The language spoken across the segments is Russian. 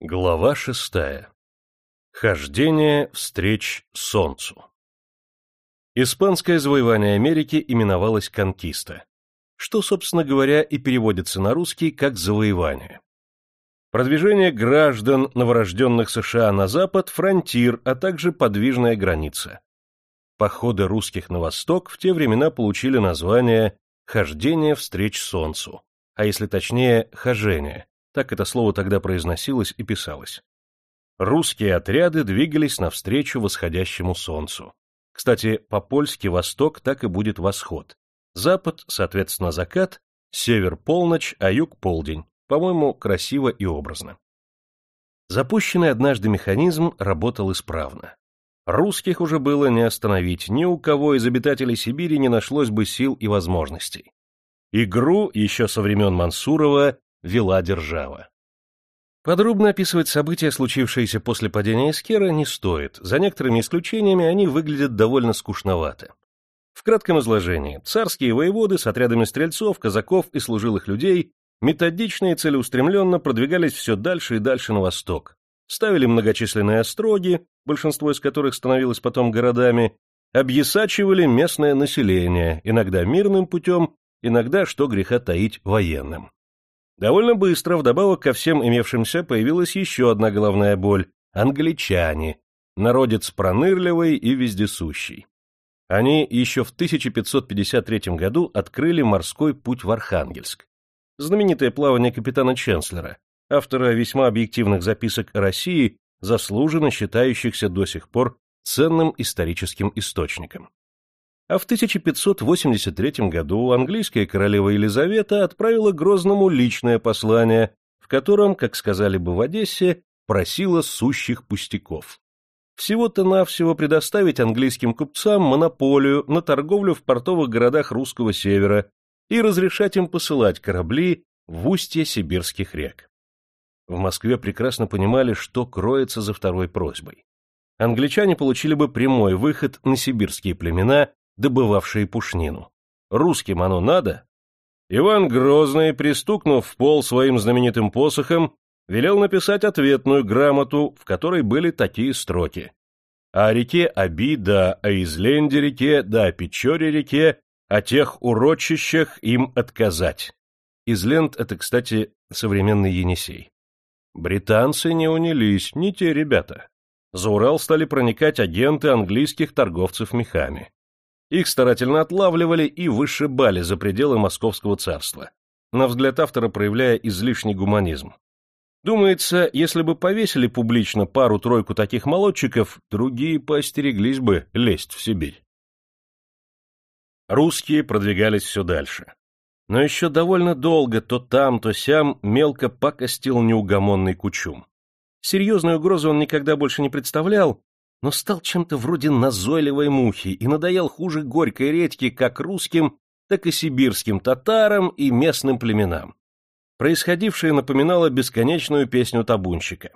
Глава шестая. Хождение встреч солнцу. Испанское завоевание Америки именовалось «конкиста», что, собственно говоря, и переводится на русский как «завоевание». Продвижение граждан новорожденных США на запад – фронтир, а также подвижная граница. Походы русских на восток в те времена получили название «хождение встреч солнцу», а если точнее «хожение», так это слово тогда произносилось и писалось. Русские отряды двигались навстречу восходящему солнцу. Кстати, по-польски восток так и будет восход. Запад, соответственно, закат, север – полночь, а юг – полдень. По-моему, красиво и образно. Запущенный однажды механизм работал исправно. Русских уже было не остановить, ни у кого из обитателей Сибири не нашлось бы сил и возможностей. Игру еще со времен Мансурова вела держава. Подробно описывать события, случившиеся после падения Искера, не стоит, за некоторыми исключениями они выглядят довольно скучновато. В кратком изложении, царские воеводы с отрядами стрельцов, казаков и служилых людей методично и целеустремленно продвигались все дальше и дальше на восток, ставили многочисленные остроги, большинство из которых становилось потом городами, объясачивали местное население, иногда мирным путем, иногда, что греха таить, военным. Довольно быстро, вдобавок ко всем имевшимся, появилась еще одна головная боль — англичане, народец пронырливый и вездесущий. Они еще в 1553 году открыли морской путь в Архангельск. Знаменитое плавание капитана Ченслера, автора весьма объективных записок о России, заслуженно считающихся до сих пор ценным историческим источником. А в 1583 году английская королева Елизавета отправила Грозному личное послание, в котором, как сказали бы в Одессе, просила сущих пустяков. Всего-то навсего предоставить английским купцам монополию на торговлю в портовых городах русского севера и разрешать им посылать корабли в устье сибирских рек. В Москве прекрасно понимали, что кроется за второй просьбой. Англичане получили бы прямой выход на сибирские племена добывавшие пушнину. Русским оно надо? Иван Грозный, пристукнув в пол своим знаменитым посохом, велел написать ответную грамоту, в которой были такие строки. О реке Аби, да о Изленде реке, да о Печоре реке, о тех урочищах им отказать. Изленд — это, кстати, современный Енисей. Британцы не унились, не те ребята. За Урал стали проникать агенты английских торговцев мехами. Их старательно отлавливали и вышибали за пределы Московского царства, на взгляд автора проявляя излишний гуманизм. Думается, если бы повесили публично пару-тройку таких молодчиков, другие поостереглись бы лезть в Сибирь. Русские продвигались все дальше. Но еще довольно долго то там, то сям мелко пакостил неугомонный Кучум. Серьезной угрозы он никогда больше не представлял, но стал чем-то вроде назойливой мухи и надоел хуже горькой редьки как русским, так и сибирским татарам и местным племенам. Происходившее напоминало бесконечную песню табунщика.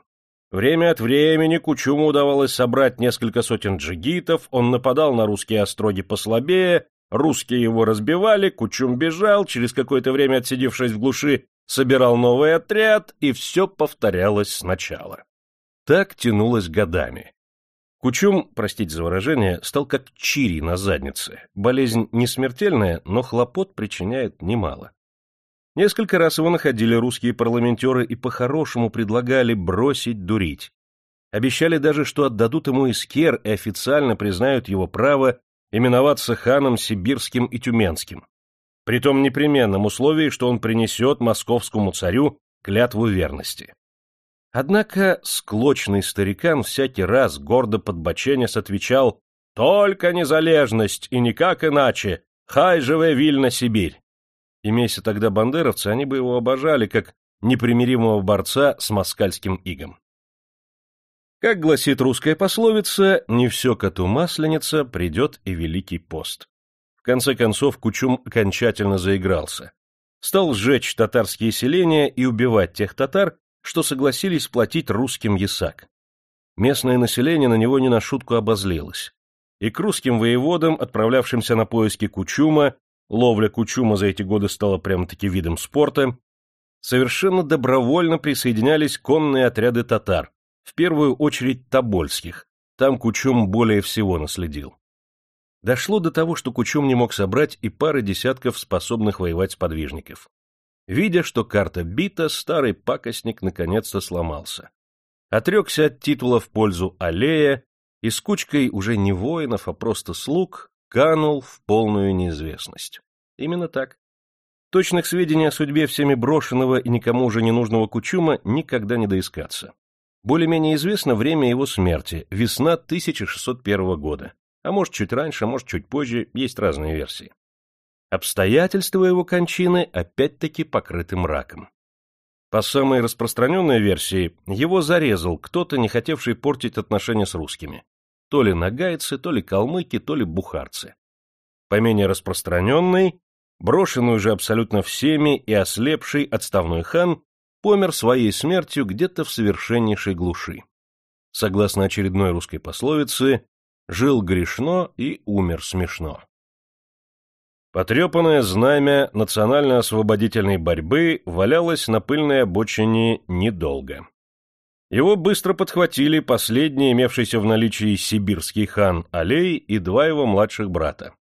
Время от времени Кучуму удавалось собрать несколько сотен джигитов, он нападал на русские остроги послабее, русские его разбивали, Кучум бежал, через какое-то время отсидевшись в глуши, собирал новый отряд, и все повторялось сначала. Так тянулось годами. Кучум, простите за выражение, стал как чири на заднице. Болезнь не смертельная, но хлопот причиняет немало. Несколько раз его находили русские парламентеры и по-хорошему предлагали бросить дурить. Обещали даже, что отдадут ему искер и официально признают его право именоваться ханом сибирским и тюменским. При том непременном условии, что он принесет московскому царю клятву верности. Однако склочный старикан всякий раз гордо подбоченясь отвечал «Только незалежность и никак иначе! Хай живе вильна Сибирь!» Имейся тогда бандеровцы, они бы его обожали, как непримиримого борца с москальским игом. Как гласит русская пословица, не все коту масленица, придет и великий пост. В конце концов Кучум окончательно заигрался. Стал сжечь татарские селения и убивать тех татар, что согласились платить русским ясак. Местное население на него не на шутку обозлилось. И к русским воеводам, отправлявшимся на поиски Кучума, ловля Кучума за эти годы стала прямо-таки видом спорта, совершенно добровольно присоединялись конные отряды татар, в первую очередь тобольских, там Кучум более всего наследил. Дошло до того, что Кучум не мог собрать и пары десятков способных воевать сподвижников. Видя, что карта бита, старый пакостник наконец-то сломался. Отрекся от титула в пользу аллея и с кучкой уже не воинов, а просто слуг канул в полную неизвестность. Именно так. Точных сведений о судьбе всеми брошенного и никому уже не нужного Кучума никогда не доискаться. Более-менее известно время его смерти, весна 1601 года. А может, чуть раньше, а может, чуть позже, есть разные версии. Обстоятельства его кончины опять-таки покрыты мраком. По самой распространенной версии, его зарезал кто-то, не хотевший портить отношения с русскими. То ли нагайцы, то ли калмыки, то ли бухарцы. По менее распространенной, брошенный уже абсолютно всеми и ослепший отставной хан помер своей смертью где-то в совершеннейшей глуши. Согласно очередной русской пословице, жил грешно и умер смешно. Потрепанное знамя национально-освободительной борьбы валялось на пыльной обочине недолго. Его быстро подхватили последний имевшийся в наличии сибирский хан Алей и два его младших брата.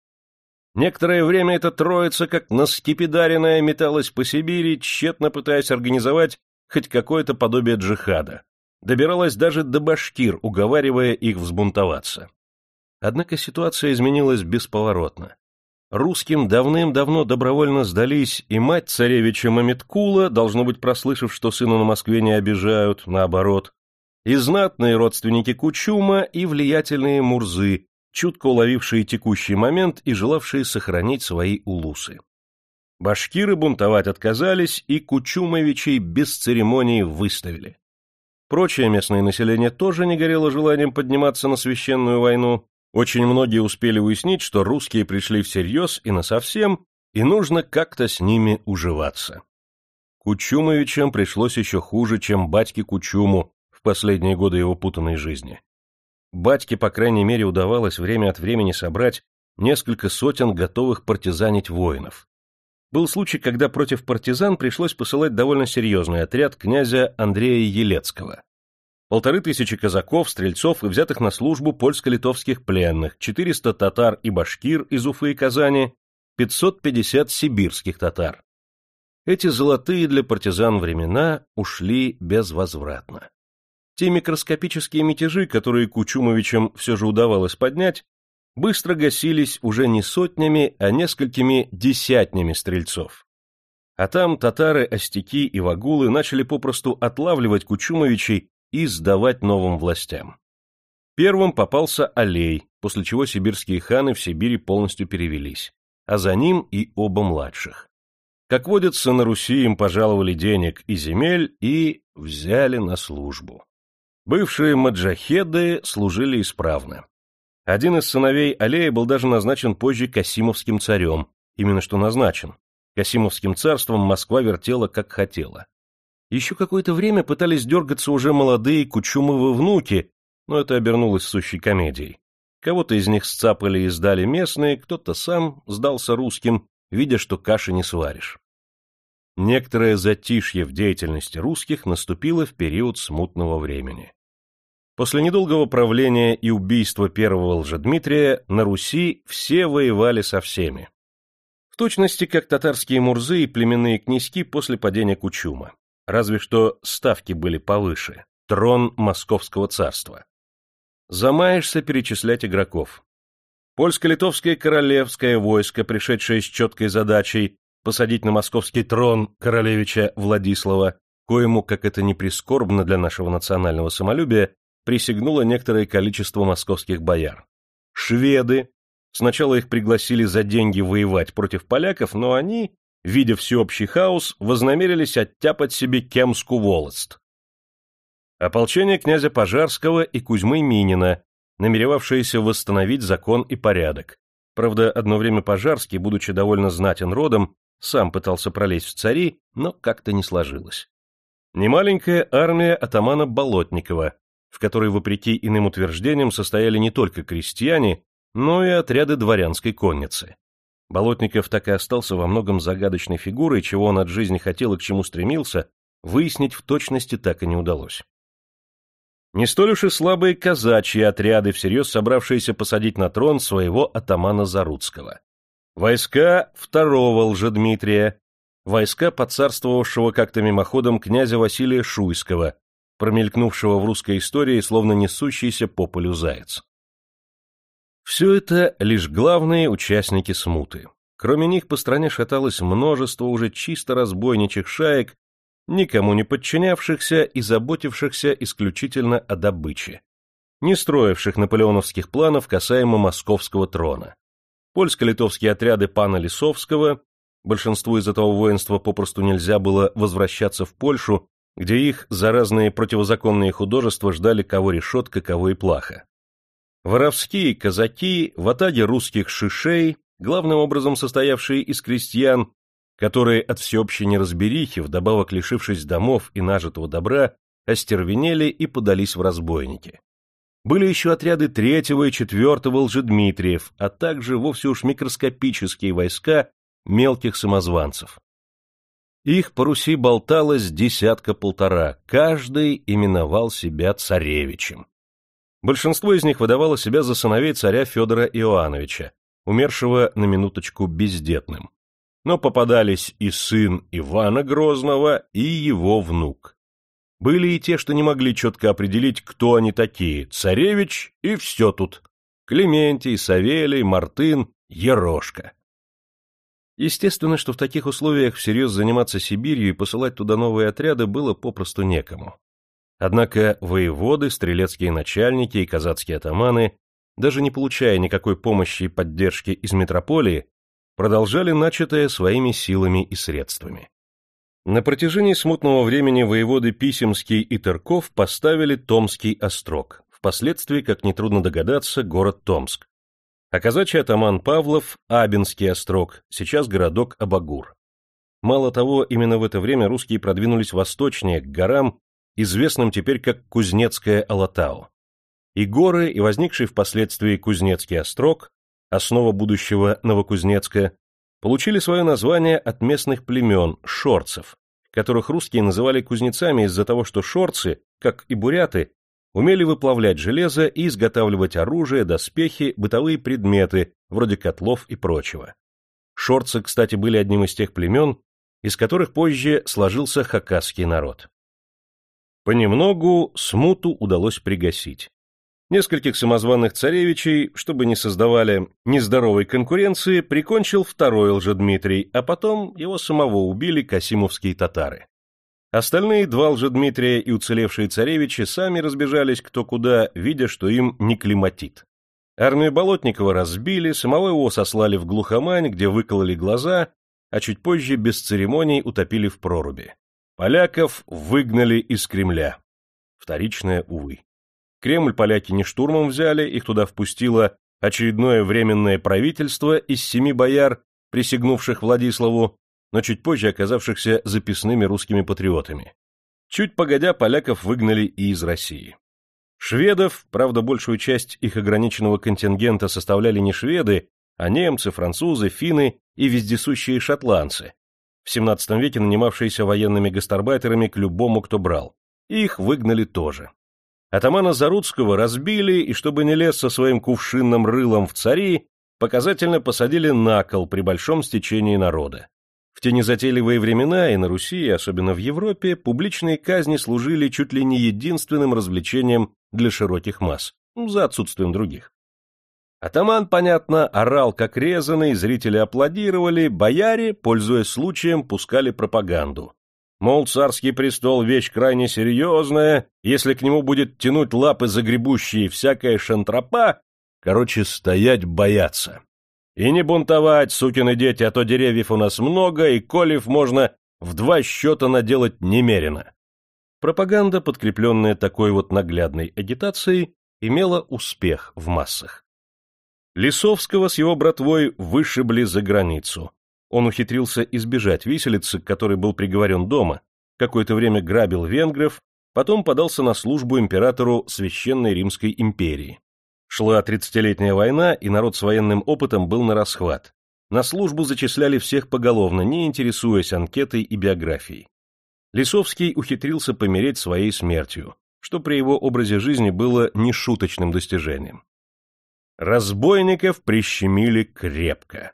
Некоторое время эта троица, как наскипидаренная, металась по Сибири, тщетно пытаясь организовать хоть какое-то подобие джихада. Добиралась даже до башкир, уговаривая их взбунтоваться. Однако ситуация изменилась бесповоротно. Русским давным-давно добровольно сдались и мать царевича Мамиткула, должно быть, прослышав, что сына на Москве не обижают, наоборот, и знатные родственники Кучума, и влиятельные Мурзы, чутко уловившие текущий момент и желавшие сохранить свои улусы. Башкиры бунтовать отказались, и Кучумовичей без церемоний выставили. Прочее местное население тоже не горело желанием подниматься на священную войну. Очень многие успели уяснить, что русские пришли всерьез и насовсем, и нужно как-то с ними уживаться. Кучумовичам пришлось еще хуже, чем батьке Кучуму в последние годы его путанной жизни. Батьке, по крайней мере, удавалось время от времени собрать несколько сотен готовых партизанить воинов. Был случай, когда против партизан пришлось посылать довольно серьезный отряд князя Андрея Елецкого. Полторы тысячи казаков, стрельцов и взятых на службу польско-литовских пленных, 400 татар и башкир из Уфы и Казани, 550 сибирских татар. Эти золотые для партизан времена ушли безвозвратно. Те микроскопические мятежи, которые Кучумовичам все же удавалось поднять, быстро гасились уже не сотнями, а несколькими десятнями стрельцов. А там татары, остяки и вагулы начали попросту отлавливать Кучумовичей и сдавать новым властям. Первым попался Алей, после чего сибирские ханы в Сибири полностью перевелись, а за ним и оба младших. Как водится, на Руси им пожаловали денег и земель и взяли на службу. Бывшие маджахеды служили исправно. Один из сыновей Алея был даже назначен позже Касимовским царем, именно что назначен. Касимовским царством Москва вертела как хотела. Еще какое-то время пытались дергаться уже молодые Кучумовы внуки, но это обернулось сущей комедией. Кого-то из них сцапали и сдали местные, кто-то сам сдался русским, видя, что каши не сваришь. Некоторое затишье в деятельности русских наступило в период смутного времени. После недолгого правления и убийства первого Лжедмитрия на Руси все воевали со всеми. В точности, как татарские мурзы и племенные князьки после падения Кучума. Разве что ставки были повыше. Трон Московского царства. Замаешься перечислять игроков. Польско-литовское королевское войско, пришедшее с четкой задачей посадить на московский трон королевича Владислава, коему, как это не прискорбно для нашего национального самолюбия, присягнуло некоторое количество московских бояр. Шведы. Сначала их пригласили за деньги воевать против поляков, но они, видя всеобщий хаос, вознамерились оттяпать себе Кемску волост. Ополчение князя Пожарского и Кузьмы Минина, намеревавшиеся восстановить закон и порядок. Правда, одно время Пожарский, будучи довольно знатен родом, сам пытался пролезть в цари, но как-то не сложилось. Немаленькая армия атамана Болотникова, в которой, вопреки иным утверждениям, состояли не только крестьяне, но и отряды дворянской конницы. Болотников так и остался во многом загадочной фигурой, чего он от жизни хотел и к чему стремился, выяснить в точности так и не удалось. Не столь уж и слабые казачьи отряды, всерьез собравшиеся посадить на трон своего атамана Заруцкого. Войска второго Лжедмитрия, войска подцарствовавшего как-то мимоходом князя Василия Шуйского, промелькнувшего в русской истории, словно несущийся по полю заяц. Все это лишь главные участники смуты. Кроме них по стране шаталось множество уже чисто разбойничьих шаек, никому не подчинявшихся и заботившихся исключительно о добыче, не строивших наполеоновских планов касаемо московского трона. Польско-литовские отряды пана Лисовского, большинству из этого воинства попросту нельзя было возвращаться в Польшу, где их за разные противозаконные художества ждали кого решетка, кого и плаха. Воровские казаки, в атаге русских шишей, главным образом состоявшие из крестьян, которые от всеобщей неразберихи, вдобавок лишившись домов и нажитого добра, остервенели и подались в разбойники. Были еще отряды третьего и четвертого Лжедмитриев, а также вовсе уж микроскопические войска мелких самозванцев. Их по Руси болталось десятка-полтора, каждый именовал себя царевичем. Большинство из них выдавало себя за сыновей царя Федора Иоанновича, умершего на минуточку бездетным. Но попадались и сын Ивана Грозного, и его внук. Были и те, что не могли четко определить, кто они такие, царевич и все тут. Клементий, Савелий, Мартын, Ерошка. Естественно, что в таких условиях всерьез заниматься Сибирью и посылать туда новые отряды было попросту некому. Однако воеводы, стрелецкие начальники и казацкие атаманы, даже не получая никакой помощи и поддержки из метрополии, продолжали начатое своими силами и средствами. На протяжении смутного времени воеводы Писемский и Тырков поставили Томский острог, впоследствии, как нетрудно догадаться, город Томск, а казачий атаман Павлов – Абинский острог, сейчас городок Абагур. Мало того, именно в это время русские продвинулись восточнее, к горам, известным теперь как Кузнецкая Алатау. И горы, и возникший впоследствии Кузнецкий острог, основа будущего Новокузнецка, получили свое название от местных племен – шорцев, которых русские называли кузнецами из-за того, что шорцы, как и буряты, умели выплавлять железо и изготавливать оружие, доспехи, бытовые предметы, вроде котлов и прочего. Шорцы, кстати, были одним из тех племен, из которых позже сложился хакасский народ. Понемногу смуту удалось пригасить. Нескольких самозваных царевичей, чтобы не создавали нездоровой конкуренции, прикончил второй лжедмитрий, а потом его самого убили касимовские татары. Остальные два Лжедмитрия и уцелевшие царевичи сами разбежались кто куда, видя, что им не климатит. Армию Болотникова разбили, самого его сослали в глухомань, где выкололи глаза, а чуть позже без церемоний утопили в проруби. Поляков выгнали из Кремля. Вторичное, увы. Кремль поляки не штурмом взяли, их туда впустило очередное временное правительство из семи бояр, присягнувших Владиславу, но чуть позже оказавшихся записными русскими патриотами. Чуть погодя, поляков выгнали и из России. Шведов, правда, большую часть их ограниченного контингента составляли не шведы, а немцы, французы, финны и вездесущие шотландцы, в XVII веке нанимавшиеся военными гастарбайтерами к любому, кто брал. Их выгнали тоже. Атамана Заруцкого разбили, и чтобы не лез со своим кувшинным рылом в цари, показательно посадили на кол при большом стечении народа. В те незатейливые времена и на Руси, и особенно в Европе, публичные казни служили чуть ли не единственным развлечением для широких масс, ну, за отсутствием других. Атаман, понятно, орал как резанный, зрители аплодировали, бояре, пользуясь случаем, пускали пропаганду. Мол, царский престол — вещь крайне серьезная, если к нему будет тянуть лапы загребущие всякая шантропа, короче, стоять бояться. И не бунтовать, сукины дети, а то деревьев у нас много, и колев можно в два счета наделать немерено. Пропаганда, подкрепленная такой вот наглядной агитацией, имела успех в массах. Лисовского с его братвой вышибли за границу. Он ухитрился избежать виселицы, к которой был приговорен дома, какое-то время грабил венгров, потом подался на службу императору Священной Римской империи. Шла тридцатилетняя война, и народ с военным опытом был на расхват. на службу зачисляли всех поголовно, не интересуясь анкетой и биографией. Лисовский ухитрился помереть своей смертью, что при его образе жизни было нешуточным достижением. Разбойников прищемили крепко.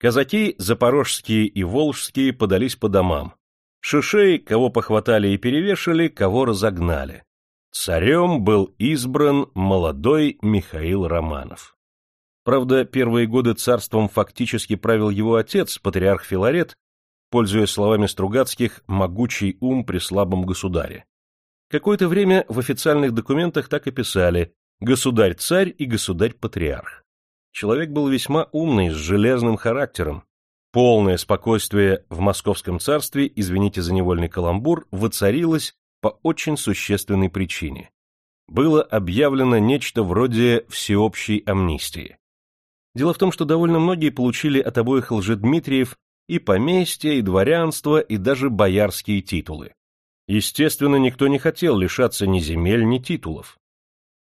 Казаки запорожские и волжские подались по домам. Шишей, кого похватали и перевешали, кого разогнали. Царем был избран молодой Михаил Романов. Правда, первые годы царством фактически правил его отец, патриарх Филарет, пользуясь словами Стругацких «могучий ум при слабом государе». Какое-то время в официальных документах так и писали «государь-царь» и «государь-патриарх». Человек был весьма умный, с железным характером. Полное спокойствие в московском царстве, извините за невольный каламбур, воцарилось по очень существенной причине. Было объявлено нечто вроде всеобщей амнистии. Дело в том, что довольно многие получили от обоих лжедмитриев и поместья, и дворянство, и даже боярские титулы. Естественно, никто не хотел лишаться ни земель, ни титулов.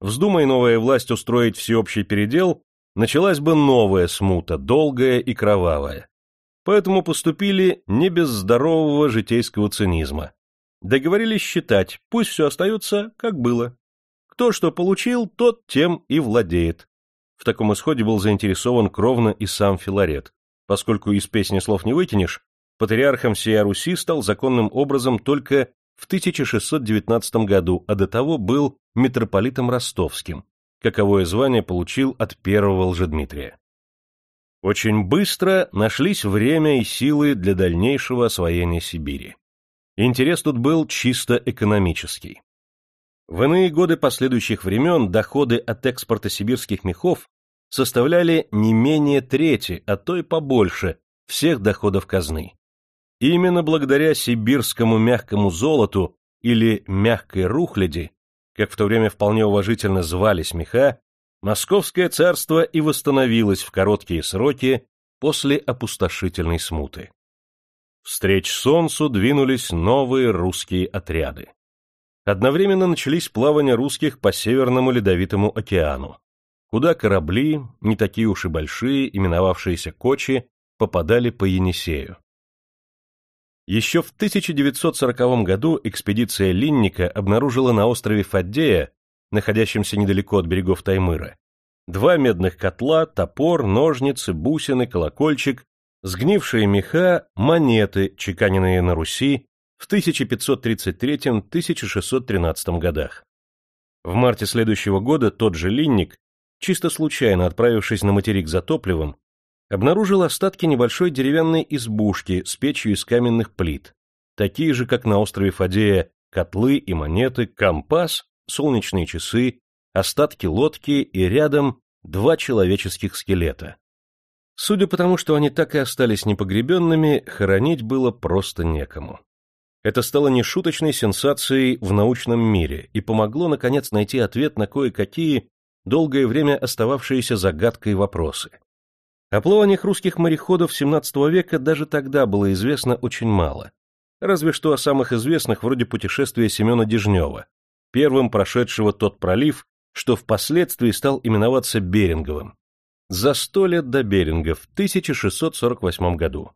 Вздумай новая власть устроить всеобщий передел, началась бы новая смута, долгая и кровавая. Поэтому поступили не без здорового житейского цинизма. Договорились считать, пусть все остается, как было. Кто что получил, тот тем и владеет. В таком исходе был заинтересован кровно и сам Филарет, поскольку из песни слов не вытянешь, патриархом всей Руси стал законным образом только в 1619 году, а до того был митрополитом ростовским, каковое звание получил от первого Лжедмитрия. Очень быстро нашлись время и силы для дальнейшего освоения Сибири. Интерес тут был чисто экономический. В иные годы последующих времен доходы от экспорта сибирских мехов составляли не менее трети, а то и побольше, всех доходов казны. Именно благодаря сибирскому мягкому золоту или мягкой рухляди, как в то время вполне уважительно звались меха, Московское царство и восстановилось в короткие сроки после опустошительной смуты. Встреч солнцу двинулись новые русские отряды. Одновременно начались плавания русских по Северному Ледовитому океану, куда корабли, не такие уж и большие, именовавшиеся Кочи, попадали по Енисею. Еще в 1940 году экспедиция Линника обнаружила на острове Фаддея, находящемся недалеко от берегов Таймыра, два медных котла, топор, ножницы, бусины, колокольчик, сгнившие меха, монеты, чеканенные на Руси в 1533-1613 годах. В марте следующего года тот же Линник, чисто случайно отправившись на материк за топливом, обнаружил остатки небольшой деревянной избушки с печью из каменных плит, такие же, как на острове Фадея, котлы и монеты, компас, солнечные часы, остатки лодки и рядом два человеческих скелета. Судя по тому, что они так и остались непогребенными, хоронить было просто некому. Это стало нешуточной сенсацией в научном мире и помогло, наконец, найти ответ на кое-какие долгое время остававшиеся загадкой вопросы. О плаваниях русских мореходов XVII века даже тогда было известно очень мало. Разве что о самых известных вроде путешествия Семена Дежнева, первым прошедшего тот пролив, что впоследствии стал именоваться Беринговым. За сто лет до Беринга в 1648 году.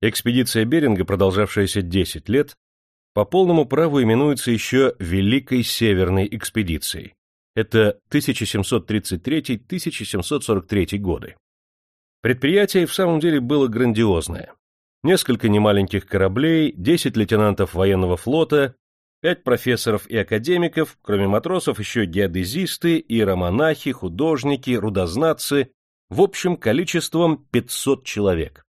Экспедиция Беринга, продолжавшаяся 10 лет, по полному праву именуется еще Великой Северной экспедицией. Это 1733-1743 годы. Предприятие в самом деле было грандиозное. Несколько немаленьких кораблей, 10 лейтенантов военного флота, 5 профессоров и академиков, кроме матросов еще геодезисты, иеромонахи, художники, рудознатцы, в общем количеством 500 человек.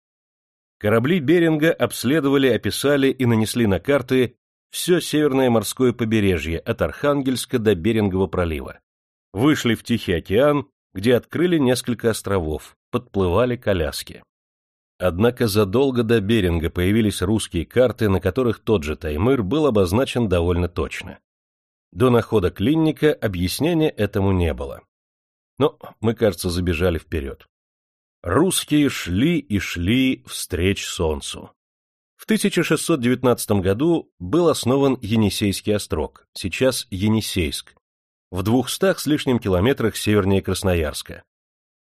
Корабли Беринга обследовали, описали и нанесли на карты все северное морское побережье от Архангельска до Берингового пролива. Вышли в Тихий океан, где открыли несколько островов, подплывали коляски. Однако задолго до Беринга появились русские карты, на которых тот же Таймыр был обозначен довольно точно. До находа клинника объяснения этому не было. Но мы, кажется, забежали вперед. Русские шли и шли встреч солнцу. В 1619 году был основан Енисейский острог, сейчас Енисейск, в двухстах с лишним километрах севернее Красноярска.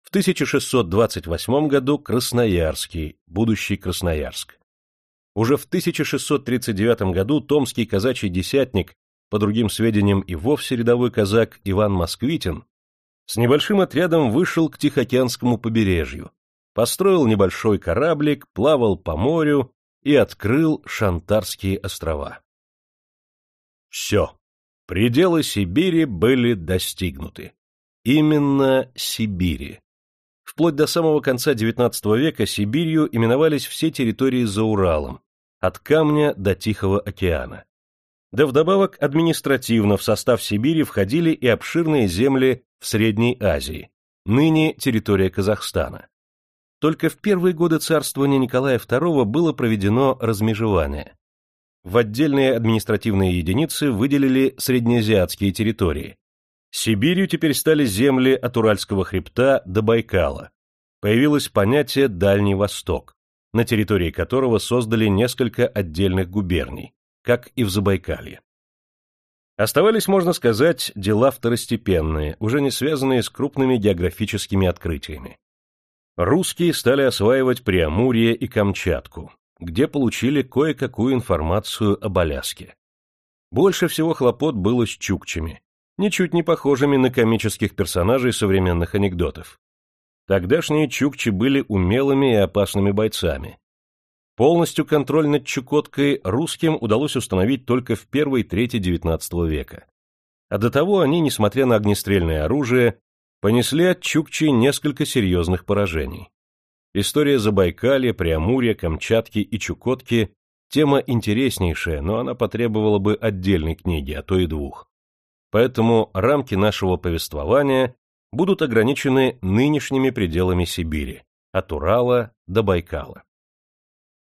В 1628 году Красноярский, будущий Красноярск. Уже в 1639 году томский казачий десятник, по другим сведениям и вовсе рядовой казак Иван Москвитин, с небольшим отрядом вышел к Тихоокеанскому побережью, построил небольшой кораблик, плавал по морю и открыл Шантарские острова. Все. Пределы Сибири были достигнуты. Именно Сибири. Вплоть до самого конца XIX века Сибирью именовались все территории за Уралом, от камня до Тихого океана. Да вдобавок административно в состав Сибири входили и обширные земли в Средней Азии, ныне территория Казахстана. Только в первые годы царствования Николая II было проведено размежевание. В отдельные административные единицы выделили среднеазиатские территории. Сибирью теперь стали земли от Уральского хребта до Байкала. Появилось понятие «Дальний Восток», на территории которого создали несколько отдельных губерний, как и в Забайкалье. Оставались, можно сказать, дела второстепенные, уже не связанные с крупными географическими открытиями. Русские стали осваивать Преамурье и Камчатку, где получили кое-какую информацию об Аляске. Больше всего хлопот было с чукчами, ничуть не похожими на комических персонажей современных анекдотов. Тогдашние чукчи были умелыми и опасными бойцами. Полностью контроль над Чукоткой русским удалось установить только в первой трети XIX века. А до того они, несмотря на огнестрельное оружие, понесли от Чукчи несколько серьезных поражений. История Забайкалья, Преамурья, Камчатки и Чукотки – тема интереснейшая, но она потребовала бы отдельной книги, а то и двух. Поэтому рамки нашего повествования будут ограничены нынешними пределами Сибири, от Урала до Байкала.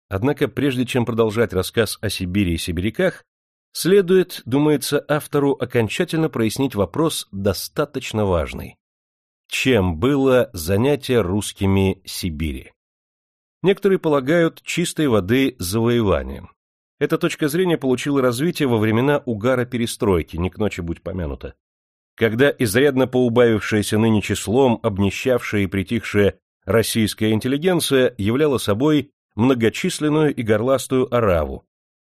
Однако прежде чем продолжать рассказ о Сибири и сибиряках, следует, думается, автору окончательно прояснить вопрос достаточно важный чем было занятие русскими Сибири. Некоторые полагают чистой воды завоеванием. Эта точка зрения получила развитие во времена угара перестройки, не к ночи будь помянута. Когда изрядно поубавившаяся ныне числом, обнищавшая и притихшая российская интеллигенция являла собой многочисленную и горластую ораву,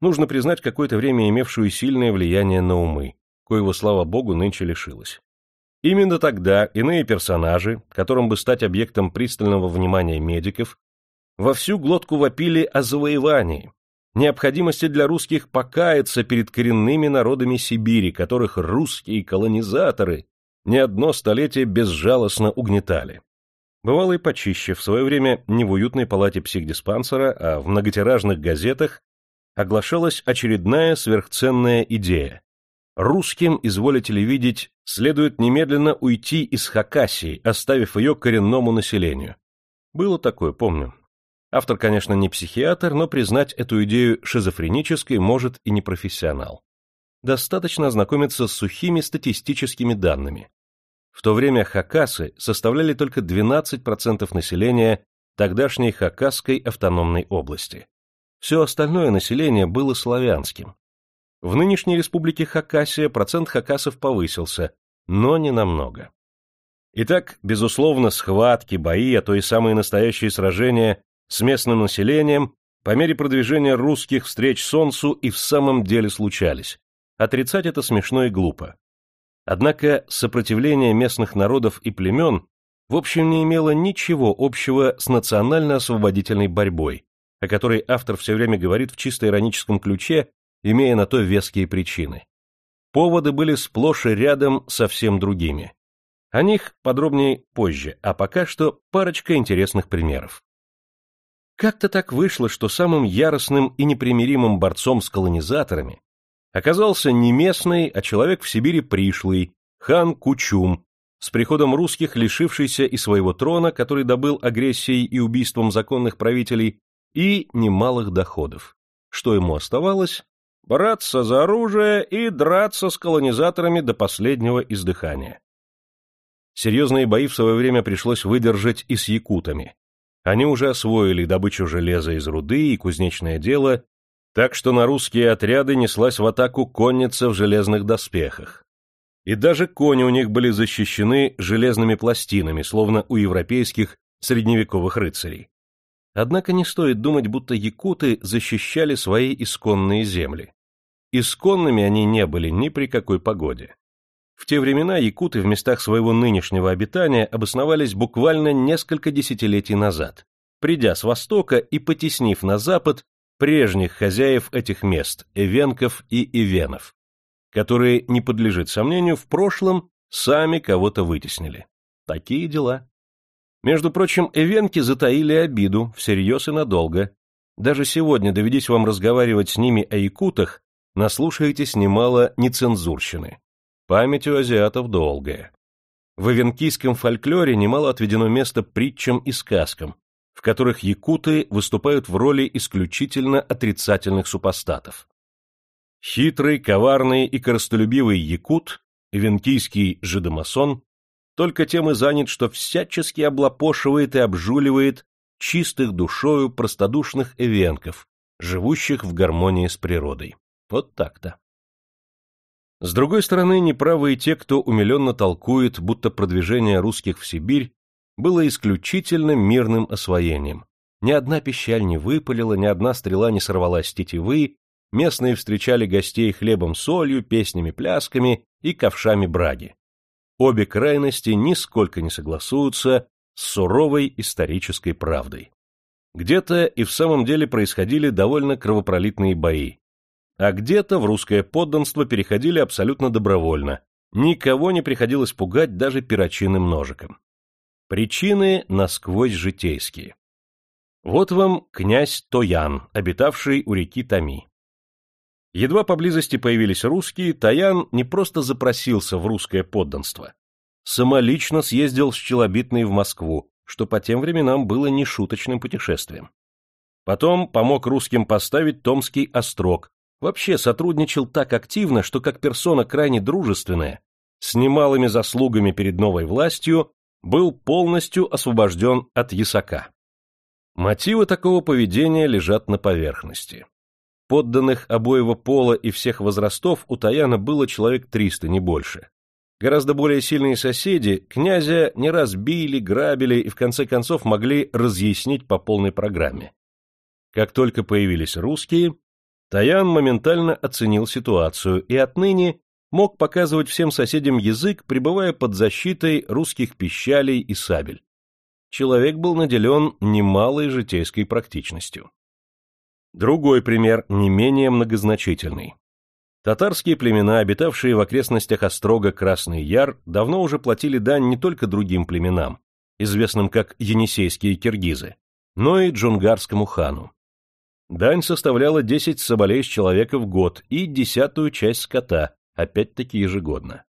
нужно признать какое-то время имевшую сильное влияние на умы, коего, слава богу, нынче лишилась. Именно тогда иные персонажи, которым бы стать объектом пристального внимания медиков, во всю глотку вопили о завоевании, необходимости для русских покаяться перед коренными народами Сибири, которых русские колонизаторы не одно столетие безжалостно угнетали. Бывало и почище, в свое время не в уютной палате психдиспансера, а в многотиражных газетах оглашалась очередная сверхценная идея Русским, изволите ли видеть, следует немедленно уйти из Хакасии, оставив ее коренному населению. Было такое, помню. Автор, конечно, не психиатр, но признать эту идею шизофренической может и не профессионал. Достаточно ознакомиться с сухими статистическими данными. В то время хакасы составляли только 12% населения тогдашней Хакасской автономной области. Все остальное население было славянским. В нынешней республике Хакасия процент хакасов повысился, но не намного. Итак, безусловно, схватки, бои, а то и самые настоящие сражения с местным населением по мере продвижения русских встреч солнцу и в самом деле случались. Отрицать это смешно и глупо. Однако сопротивление местных народов и племен в общем не имело ничего общего с национально-освободительной борьбой, о которой автор все время говорит в чисто ироническом ключе имея на то веские причины. Поводы были сплошь и рядом совсем другими. О них подробнее позже, а пока что парочка интересных примеров. Как-то так вышло, что самым яростным и непримиримым борцом с колонизаторами оказался не местный, а человек в Сибири пришлый, хан Кучум, с приходом русских лишившийся и своего трона, который добыл агрессией и убийством законных правителей, и немалых доходов. Что ему оставалось? браться за оружие и драться с колонизаторами до последнего издыхания. Серьезные бои в свое время пришлось выдержать и с якутами. Они уже освоили добычу железа из руды и кузнечное дело, так что на русские отряды неслась в атаку конница в железных доспехах. И даже кони у них были защищены железными пластинами, словно у европейских средневековых рыцарей. Однако не стоит думать, будто якуты защищали свои исконные земли. Исконными они не были ни при какой погоде. В те времена якуты в местах своего нынешнего обитания обосновались буквально несколько десятилетий назад, придя с востока и потеснив на запад прежних хозяев этих мест, эвенков и ивенов, которые, не подлежит сомнению, в прошлом сами кого-то вытеснили. Такие дела. Между прочим, эвенки затаили обиду, всерьез и надолго. Даже сегодня, доведись вам разговаривать с ними о якутах, наслушаетесь немало нецензурщины. Память у азиатов долгая. В эвенкийском фольклоре немало отведено место притчам и сказкам, в которых якуты выступают в роли исключительно отрицательных супостатов. Хитрый, коварный и коростолюбивый якут, эвенкийский жидомасон, только тем и занят, что всячески облапошивает и обжуливает чистых душою простодушных эвенков, живущих в гармонии с природой. Вот так-то. С другой стороны, неправы и те, кто умиленно толкует, будто продвижение русских в Сибирь было исключительно мирным освоением. Ни одна пищаль не выпалила, ни одна стрела не сорвалась с тетивы, местные встречали гостей хлебом-солью, песнями-плясками и ковшами браги. Обе крайности нисколько не согласуются с суровой исторической правдой. Где-то и в самом деле происходили довольно кровопролитные бои, а где-то в русское подданство переходили абсолютно добровольно, никого не приходилось пугать даже перочинным ножиком. Причины насквозь житейские. Вот вам князь Тоян, обитавший у реки Тами. Едва поблизости появились русские, Тоян не просто запросился в русское подданство. Самолично съездил с Челобитной в Москву, что по тем временам было нешуточным путешествием. Потом помог русским поставить Томский острог, вообще сотрудничал так активно, что как персона крайне дружественная, с немалыми заслугами перед новой властью, был полностью освобожден от ясака. Мотивы такого поведения лежат на поверхности. Подданных обоего пола и всех возрастов у Таяна было человек триста, не больше. Гораздо более сильные соседи князя не раз били, грабили и в конце концов могли разъяснить по полной программе. Как только появились русские, Таян моментально оценил ситуацию и отныне мог показывать всем соседям язык, пребывая под защитой русских пищалей и сабель. Человек был наделен немалой житейской практичностью. Другой пример, не менее многозначительный. Татарские племена, обитавшие в окрестностях Острога Красный Яр, давно уже платили дань не только другим племенам, известным как енисейские киргизы, но и джунгарскому хану. Дань составляла 10 соболей с человека в год и десятую часть скота, опять-таки ежегодно.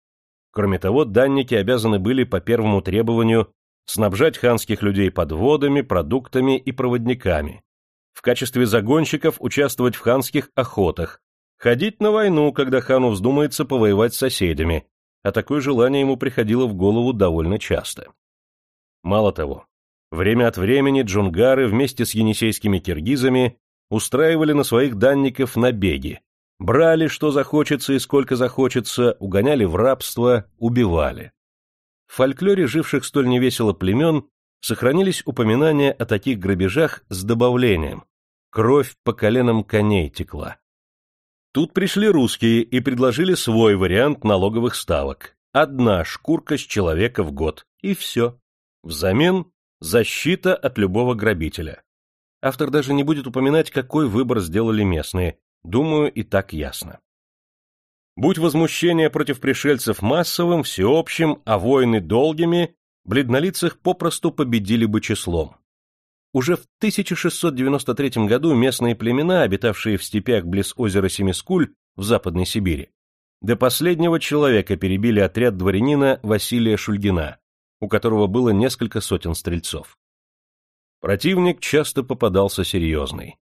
Кроме того, данники обязаны были по первому требованию снабжать ханских людей подводами, продуктами и проводниками, в качестве загонщиков участвовать в ханских охотах, ходить на войну, когда хану вздумается повоевать с соседями, а такое желание ему приходило в голову довольно часто. Мало того, время от времени джунгары вместе с енисейскими киргизами устраивали на своих данников набеги, брали, что захочется и сколько захочется, угоняли в рабство, убивали. В фольклоре живших столь невесело племен сохранились упоминания о таких грабежах с добавлением «кровь по коленам коней текла». Тут пришли русские и предложили свой вариант налоговых ставок. Одна шкурка с человека в год, и все. Взамен защита от любого грабителя. Автор даже не будет упоминать, какой выбор сделали местные, Думаю, и так ясно. Будь возмущение против пришельцев массовым, всеобщим, а войны долгими, бледнолицых попросту победили бы числом. Уже в 1693 году местные племена, обитавшие в степях близ озера Семискуль в Западной Сибири, до последнего человека перебили отряд дворянина Василия Шульгина, у которого было несколько сотен стрельцов. Противник часто попадался серьезный.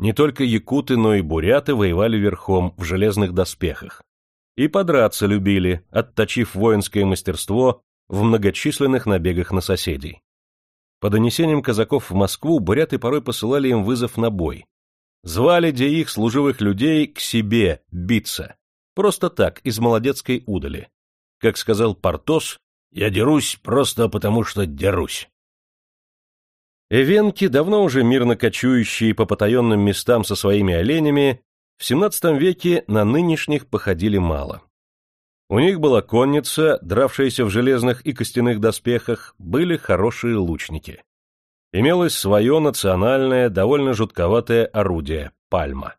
Не только якуты, но и буряты воевали верхом в железных доспехах. И подраться любили, отточив воинское мастерство в многочисленных набегах на соседей. По донесениям казаков в Москву буряты порой посылали им вызов на бой. Звали де их служивых людей к себе биться. Просто так, из молодецкой удали. как сказал Портос, «Я дерусь просто потому, что дерусь». Эвенки, давно уже мирно кочующие по потаенным местам со своими оленями, в XVII веке на нынешних походили мало. У них была конница, дравшаяся в железных и костяных доспехах, были хорошие лучники. Имелось свое национальное, довольно жутковатое орудие – пальма.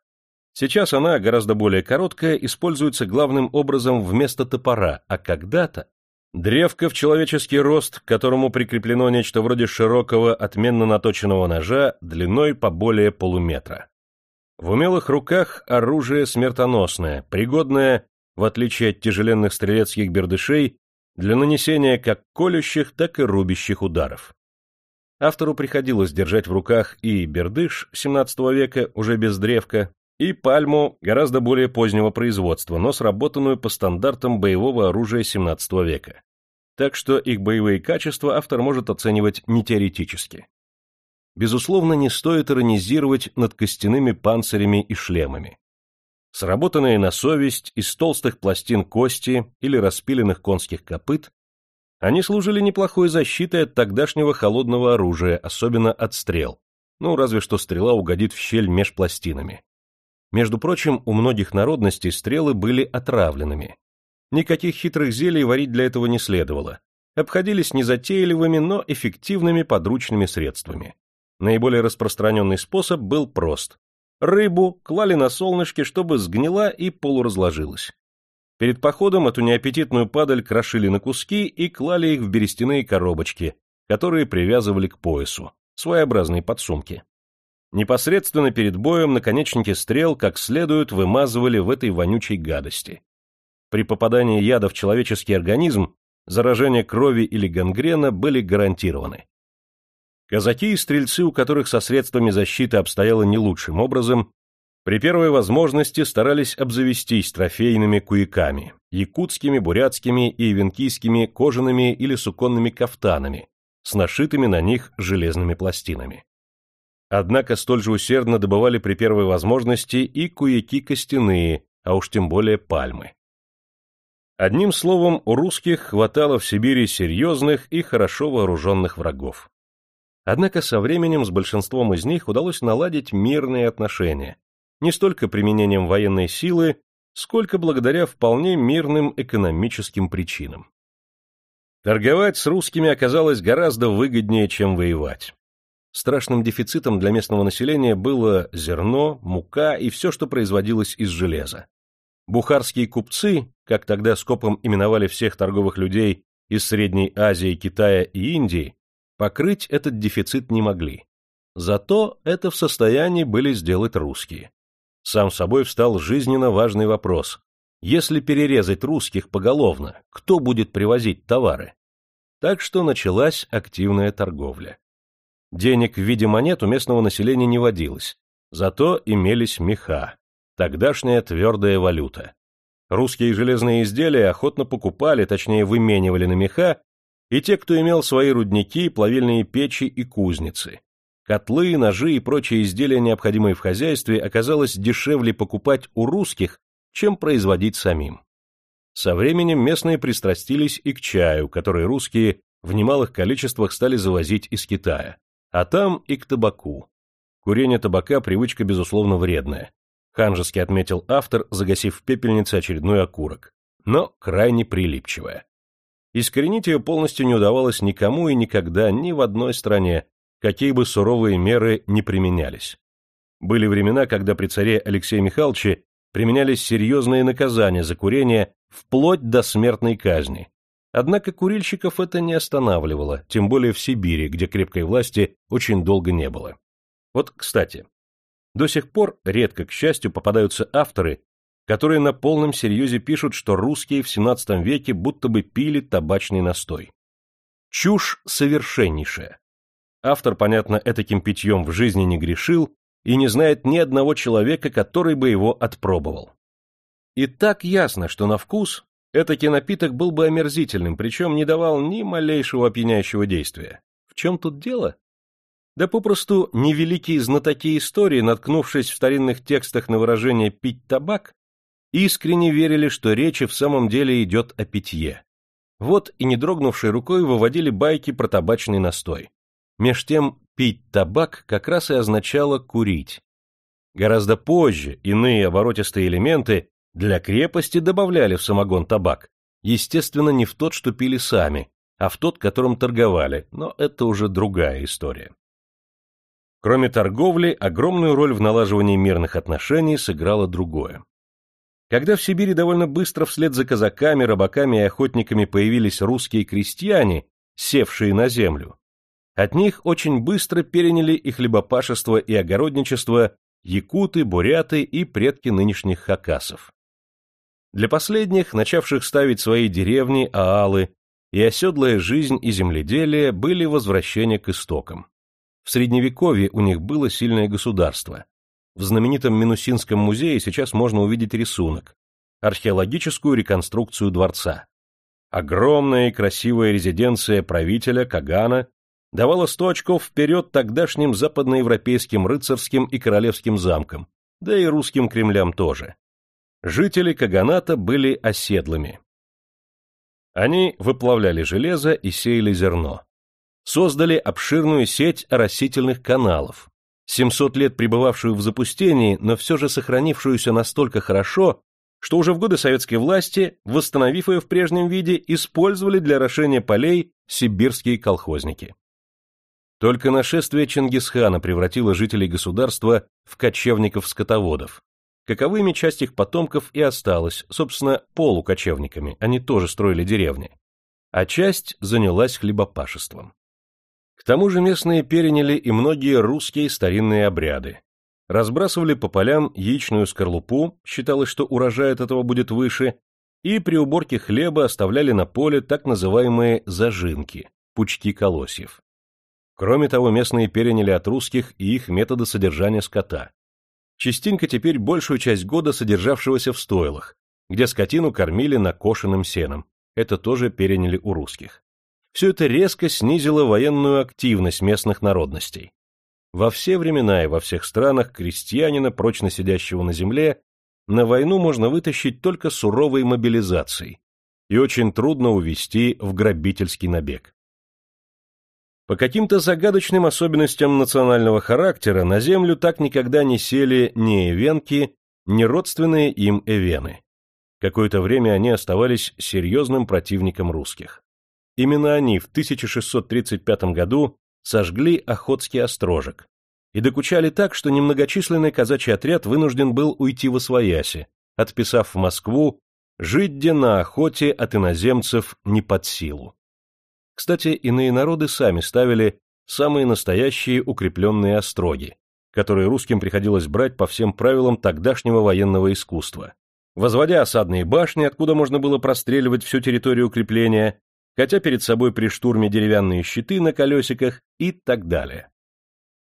Сейчас она, гораздо более короткая, используется главным образом вместо топора, а когда-то древко в человеческий рост, к которому прикреплено нечто вроде широкого, отменно наточенного ножа, длиной по более полуметра. В умелых руках оружие смертоносное, пригодное, в отличие от тяжеленных стрелецких бердышей, для нанесения как колющих, так и рубящих ударов. Автору приходилось держать в руках и бердыш XVII века, уже без древка, и пальму гораздо более позднего производства, но сработанную по стандартам боевого оружия XVII века. Так что их боевые качества автор может оценивать не теоретически безусловно, не стоит иронизировать над костяными панцирями и шлемами. Сработанные на совесть из толстых пластин кости или распиленных конских копыт, они служили неплохой защитой от тогдашнего холодного оружия, особенно от стрел, ну, разве что стрела угодит в щель меж пластинами. Между прочим, у многих народностей стрелы были отравленными. Никаких хитрых зелий варить для этого не следовало. Обходились незатейливыми, но эффективными подручными средствами. Наиболее распространенный способ был прост. Рыбу клали на солнышке, чтобы сгнила и полуразложилась. Перед походом эту неаппетитную падаль крошили на куски и клали их в берестяные коробочки, которые привязывали к поясу, своеобразные подсумки. Непосредственно перед боем наконечники стрел как следует вымазывали в этой вонючей гадости. При попадании яда в человеческий организм заражение крови или гангрена были гарантированы. Казаки и стрельцы, у которых со средствами защиты обстояло не лучшим образом, при первой возможности старались обзавестись трофейными куяками, якутскими, бурятскими и венкийскими кожаными или суконными кафтанами с нашитыми на них железными пластинами. Однако столь же усердно добывали при первой возможности и куяки костяные, а уж тем более пальмы. Одним словом, у русских хватало в Сибири серьезных и хорошо вооруженных врагов. Однако со временем с большинством из них удалось наладить мирные отношения, не столько применением военной силы, сколько благодаря вполне мирным экономическим причинам. Торговать с русскими оказалось гораздо выгоднее, чем воевать. Страшным дефицитом для местного населения было зерно, мука и все, что производилось из железа. Бухарские купцы, как тогда скопом именовали всех торговых людей из Средней Азии, Китая и Индии, Покрыть этот дефицит не могли. Зато это в состоянии были сделать русские. Сам собой встал жизненно важный вопрос. Если перерезать русских поголовно, кто будет привозить товары? Так что началась активная торговля. Денег в виде монет у местного населения не водилось, зато имелись меха, тогдашняя твердая валюта. Русские железные изделия охотно покупали, точнее выменивали на меха и те, кто имел свои рудники, плавильные печи и кузницы. Котлы, ножи и прочие изделия, необходимые в хозяйстве, оказалось дешевле покупать у русских, чем производить самим. Со временем местные пристрастились и к чаю, который русские в немалых количествах стали завозить из Китая, а там и к табаку. Курение табака – привычка, безусловно, вредная. Ханжески отметил автор, загасив в пепельнице очередной окурок, но крайне прилипчивая. Искоренить ее полностью не удавалось никому и никогда ни в одной стране, какие бы суровые меры не применялись. Были времена, когда при царе Алексее Михайловиче применялись серьезные наказания за курение вплоть до смертной казни. Однако курильщиков это не останавливало, тем более в Сибири, где крепкой власти очень долго не было. Вот, кстати, до сих пор редко, к счастью, попадаются авторы, которые на полном серьезе пишут, что русские в XVII веке будто бы пили табачный настой. Чушь совершеннейшая. Автор, понятно, этаким питьем в жизни не грешил и не знает ни одного человека, который бы его отпробовал. И так ясно, что на вкус этакий напиток был бы омерзительным, причем не давал ни малейшего опьяняющего действия. В чем тут дело? Да попросту невеликие знатоки истории, наткнувшись в старинных текстах на выражение «пить табак», искренне верили, что речь в самом деле идет о питье. Вот и не дрогнувшей рукой выводили байки про табачный настой. Меж тем пить табак как раз и означало курить. Гораздо позже иные оборотистые элементы для крепости добавляли в самогон табак, естественно, не в тот, что пили сами, а в тот, которым торговали, но это уже другая история. Кроме торговли, огромную роль в налаживании мирных отношений сыграло другое. Когда в Сибири довольно быстро вслед за казаками, рыбаками и охотниками появились русские крестьяне, севшие на землю, от них очень быстро переняли и хлебопашество, и огородничество якуты, буряты и предки нынешних хакасов. Для последних, начавших ставить свои деревни, аалы, и оседлая жизнь и земледелие были возвращение к истокам. В Средневековье у них было сильное государство. В знаменитом Минусинском музее сейчас можно увидеть рисунок, археологическую реконструкцию дворца. Огромная и красивая резиденция правителя Кагана давала сто очков вперед тогдашним западноевропейским рыцарским и королевским замкам, да и русским кремлям тоже. Жители Каганата были оседлыми. Они выплавляли железо и сеяли зерно. Создали обширную сеть растительных каналов, 700 лет пребывавшую в запустении, но все же сохранившуюся настолько хорошо, что уже в годы советской власти, восстановив ее в прежнем виде, использовали для орошения полей сибирские колхозники. Только нашествие Чингисхана превратило жителей государства в кочевников-скотоводов, Каковыми часть их потомков и осталась, собственно, полукочевниками, они тоже строили деревни. А часть занялась хлебопашеством. К тому же местные переняли и многие русские старинные обряды. Разбрасывали по полям яичную скорлупу, считалось, что урожай от этого будет выше, и при уборке хлеба оставляли на поле так называемые зажинки, пучки колосьев. Кроме того, местные переняли от русских и их методы содержания скота частенько теперь большую часть года содержавшегося в стойлах, где скотину кормили накошенным сеном. Это тоже переняли у русских. Все это резко снизило военную активность местных народностей. Во все времена и во всех странах крестьянина, прочно сидящего на земле, на войну можно вытащить только суровой мобилизацией, и очень трудно увести в грабительский набег. По каким-то загадочным особенностям национального характера на землю так никогда не сели ни эвенки, ни родственные им эвены. Какое-то время они оставались серьезным противником русских. Именно они в 1635 году сожгли Охотский острожек и докучали так, что немногочисленный казачий отряд вынужден был уйти во свояси, отписав в Москву «жить где на охоте от иноземцев не под силу». Кстати, иные народы сами ставили самые настоящие укрепленные остроги, которые русским приходилось брать по всем правилам тогдашнего военного искусства, возводя осадные башни, откуда можно было простреливать всю территорию укрепления, хотя перед собой при штурме деревянные щиты на колесиках и так далее.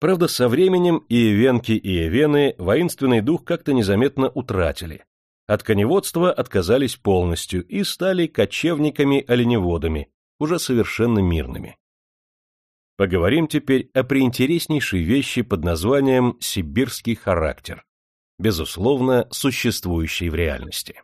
Правда, со временем и эвенки, и эвены воинственный дух как-то незаметно утратили. От коневодства отказались полностью и стали кочевниками-оленеводами, уже совершенно мирными. Поговорим теперь о приинтереснейшей вещи под названием «сибирский характер», безусловно, существующей в реальности.